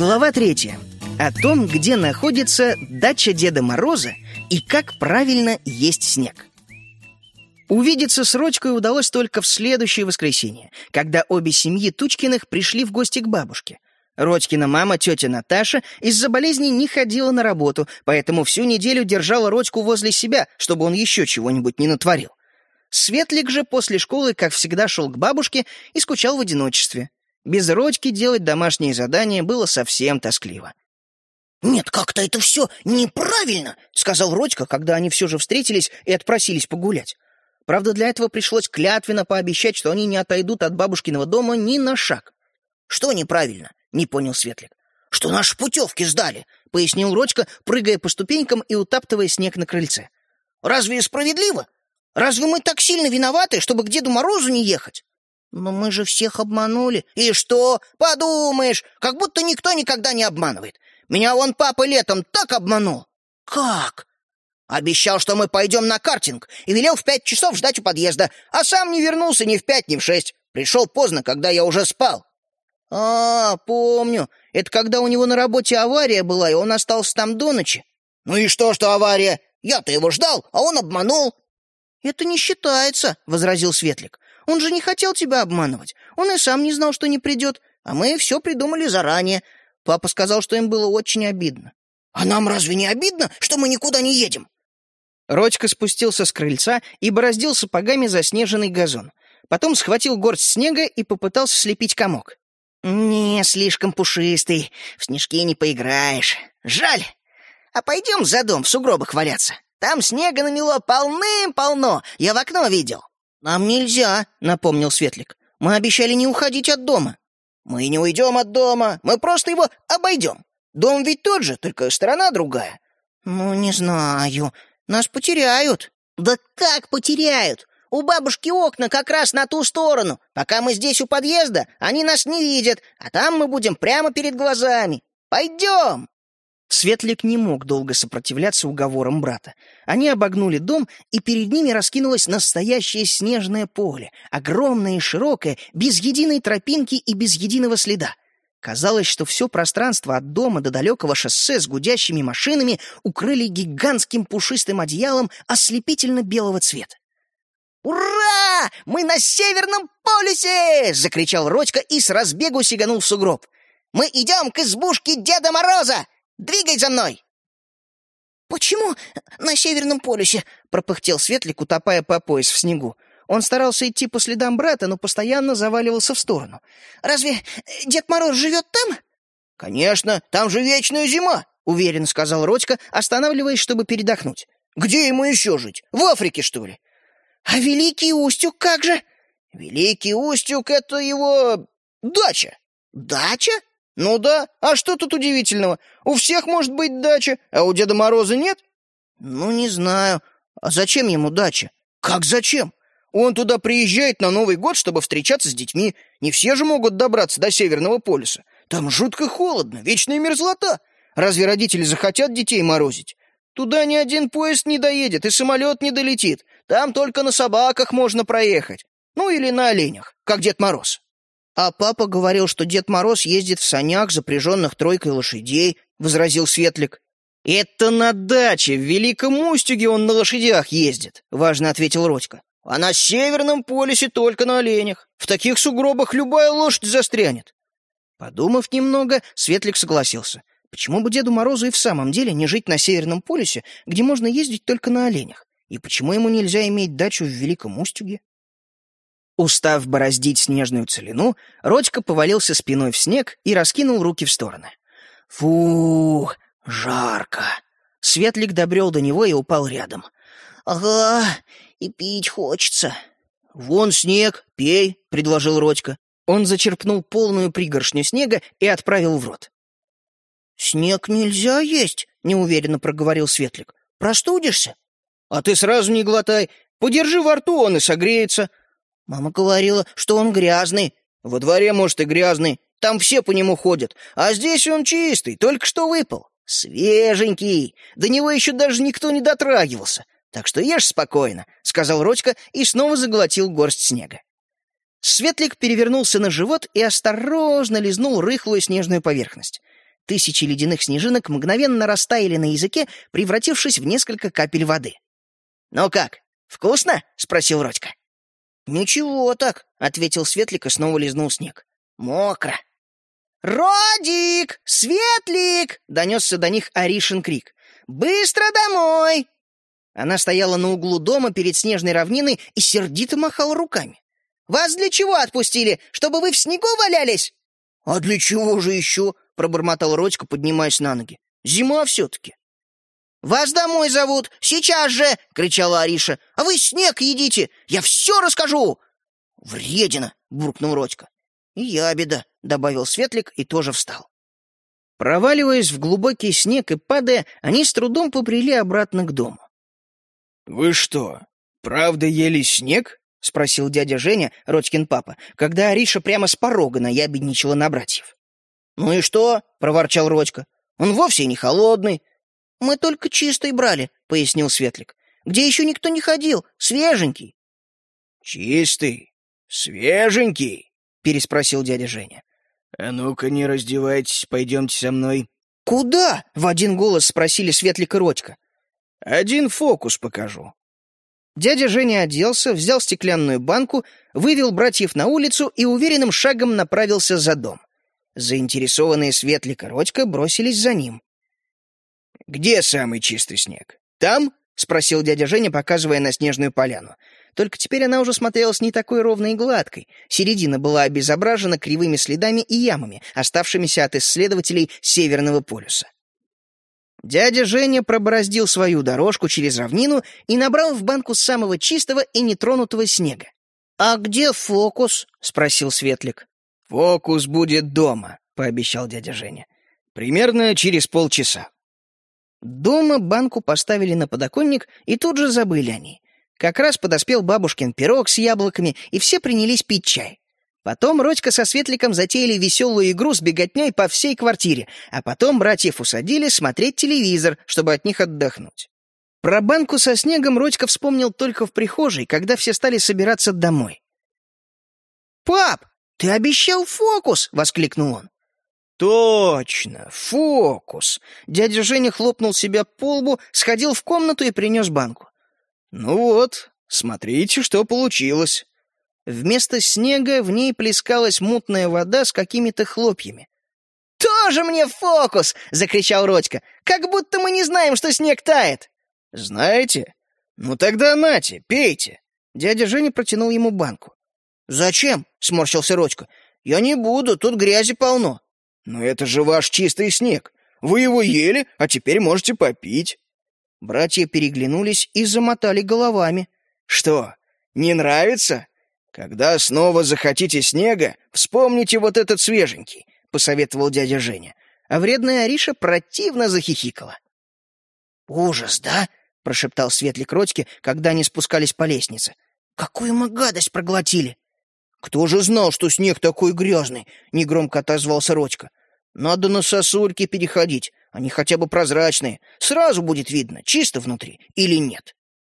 Глава третья. О том, где находится дача Деда Мороза и как правильно есть снег. Увидеться с Рочкой удалось только в следующее воскресенье, когда обе семьи Тучкиных пришли в гости к бабушке. Родькина мама, тетя Наташа, из-за болезни не ходила на работу, поэтому всю неделю держала Родьку возле себя, чтобы он еще чего-нибудь не натворил. Светлик же после школы, как всегда, шел к бабушке и скучал в одиночестве. Без Родьки делать домашние задания было совсем тоскливо. «Нет, как-то это все неправильно», — сказал Родька, когда они все же встретились и отпросились погулять. Правда, для этого пришлось клятвенно пообещать, что они не отойдут от бабушкиного дома ни на шаг. «Что неправильно?» — не понял Светлик. «Что наши путевки сдали», — пояснил Родька, прыгая по ступенькам и утаптывая снег на крыльце. «Разве справедливо? Разве мы так сильно виноваты, чтобы к Деду Морозу не ехать?» «Но мы же всех обманули». «И что? Подумаешь, как будто никто никогда не обманывает. Меня вон папа летом так обманул». «Как?» Обещал, что мы пойдем на картинг, и велел в пять часов ждать у подъезда, а сам не вернулся ни в пять, ни в шесть. Пришел поздно, когда я уже спал. А, помню. Это когда у него на работе авария была, и он остался там до ночи. Ну и что, что авария? Я-то его ждал, а он обманул. Это не считается, возразил Светлик. Он же не хотел тебя обманывать. Он и сам не знал, что не придет. А мы все придумали заранее. Папа сказал, что им было очень обидно. А нам разве не обидно, что мы никуда не едем? Родька спустился с крыльца и бороздил сапогами заснеженный газон. Потом схватил горсть снега и попытался слепить комок. «Не, слишком пушистый. В снежки не поиграешь. Жаль. А пойдем за дом в сугробах валяться. Там снега намело полным-полно. Я в окно видел». «Нам нельзя», — напомнил Светлик. «Мы обещали не уходить от дома». «Мы не уйдем от дома. Мы просто его обойдем. Дом ведь тот же, только сторона другая». «Ну, не знаю. Нас потеряют». «Да как потеряют? У бабушки окна как раз на ту сторону. Пока мы здесь у подъезда, они нас не видят, а там мы будем прямо перед глазами. Пойдем!» Светлик не мог долго сопротивляться уговорам брата. Они обогнули дом, и перед ними раскинулось настоящее снежное поле, огромное и широкое, без единой тропинки и без единого следа. Казалось, что все пространство от дома до далекого шоссе с гудящими машинами укрыли гигантским пушистым одеялом ослепительно-белого цвета. «Ура! Мы на Северном полюсе!» — закричал Родька и с разбегу сиганул в сугроб. «Мы идем к избушке Деда Мороза! Двигай за мной!» «Почему на Северном полюсе?» — пропыхтел Светлик, утопая по пояс в снегу. Он старался идти по следам брата, но постоянно заваливался в сторону. «Разве Дед Мороз живет там?» «Конечно, там же вечная зима», — уверенно сказал Родька, останавливаясь, чтобы передохнуть. «Где ему еще жить? В Африке, что ли?» «А Великий Устюг как же?» «Великий Устюг — это его дача». «Дача?» «Ну да, а что тут удивительного? У всех может быть дача, а у Деда Мороза нет?» «Ну, не знаю. А зачем ему дача?» «Как зачем? Он туда приезжает на Новый год, чтобы встречаться с детьми. Не все же могут добраться до Северного полюса. Там жутко холодно, вечная мерзлота. Разве родители захотят детей морозить? Туда ни один поезд не доедет и самолет не долетит. Там только на собаках можно проехать. Ну или на оленях, как Дед Мороз. А папа говорил, что Дед Мороз ездит в санях, запряженных тройкой лошадей, — возразил Светлик. «Это на даче, в Великом Устюге он на лошадях ездит», — важно ответил Родька. А на Северном полюсе только на оленях. В таких сугробах любая лошадь застрянет. Подумав немного, Светлик согласился. Почему бы Деду Морозу и в самом деле не жить на Северном полюсе, где можно ездить только на оленях? И почему ему нельзя иметь дачу в Великом Устюге? Устав бороздить снежную целину, Родька повалился спиной в снег и раскинул руки в стороны. «Фу, жарко!» Светлик добрел до него и упал рядом. «Ага, и пить хочется». «Вон снег, пей», — предложил Родька. Он зачерпнул полную пригоршню снега и отправил в рот. «Снег нельзя есть», — неуверенно проговорил Светлик. «Простудишься?» «А ты сразу не глотай. Подержи во рту, он и согреется». «Мама говорила, что он грязный». «Во дворе, может, и грязный. Там все по нему ходят. А здесь он чистый, только что выпал. Свеженький. До него еще даже никто не дотрагивался. Так что ешь спокойно», — сказал Родька и снова заглотил горсть снега. Светлик перевернулся на живот и осторожно лизнул рыхлую снежную поверхность. Тысячи ледяных снежинок мгновенно растаяли на языке, превратившись в несколько капель воды. «Ну как, вкусно?» — спросил Родька. «Ничего так», — ответил Светлик и снова лизнул снег. «Мокро». «Родик! Светлик!» — донесся до них Аришин крик. «Быстро домой!» Она стояла на углу дома перед снежной равниной и сердито махала руками. «Вас для чего отпустили? Чтобы вы в снегу валялись?» «А для чего же еще?» — пробормотал Родька, поднимаясь на ноги. «Зима все-таки». «Вас домой зовут! Сейчас же!» — кричала Ариша. «А вы снег едите! Я все расскажу!» «Вредина!» — буркнул Родька. «И я беда», — добавил Светлик и тоже встал. Проваливаясь в глубокий снег и падая, они с трудом попрели обратно к дому. «Вы что, правда ели снег?» — спросил дядя Женя, Родькин папа, когда Ариша прямо с порога наябедничала на братьев. «Ну и что?» — проворчал Родька. «Он вовсе не холодный». «Мы только чистый брали», — пояснил Светлик. «Где еще никто не ходил, свеженький». «Чистый? Свеженький?» — переспросил дядя Женя. «А ну-ка не раздевайтесь, пойдемте со мной». «Куда?» — в один голос спросили Светлик и Родька. «Один фокус покажу». Дядя Женя оделся, взял стеклянную банку, вывел братьев на улицу и уверенным шагом направился за дом. Заинтересованные Светлик и Родька бросились за ним. «Где самый чистый снег? Там?» — спросил дядя Женя, показывая на снежную поляну. Только теперь она уже смотрелась не такой ровной и гладкой. Середина была обезображена кривыми следами и ямами, оставшимися от исследователей Северного полюса. Дядя Женя пробороздил свою дорожку через равнину и набрал в банку самого чистого и нетронутого снега. «А где фокус?» — спросил Светлик. «Фокус будет дома», — пообещал дядя Женя. «Примерно через полчаса». Дома банку поставили на подоконник и тут же забыли о ней. Как раз подоспел бабушкин пирог с яблоками, и все принялись пить чай. Потом Родька со Светликом затеяли веселую игру с беготней по всей квартире, а потом братьев усадили смотреть телевизор, чтобы от них отдохнуть. Про банку со снегом Родька вспомнил только в прихожей, когда все стали собираться домой. «Пап, ты обещал фокус!» — воскликнул он. «Точно, фокус!» Дядя Женя хлопнул себя по лбу, сходил в комнату и принес банку. «Ну вот, смотрите, что получилось». Вместо снега в ней плескалась мутная вода с какими-то хлопьями. «Тоже мне фокус!» — закричал Родька. «Как будто мы не знаем, что снег тает!» «Знаете? Ну тогда нате, пейте!» Дядя Женя протянул ему банку. «Зачем?» — сморщился Родька. «Я не буду, тут грязи полно». «Но это же ваш чистый снег. Вы его ели, а теперь можете попить». Братья переглянулись и замотали головами. «Что, не нравится? Когда снова захотите снега, вспомните вот этот свеженький», — посоветовал дядя Женя. А вредная Ариша противно захихикала. «Ужас, да?» — прошептал Светлик Родьке, когда они спускались по лестнице. «Какую мы гадость проглотили!» «Кто же знал, что снег такой грязный?» — негромко отозвался Родька. «Надо на сосульки переходить. Они хотя бы прозрачные. Сразу будет видно, чисто внутри или нет.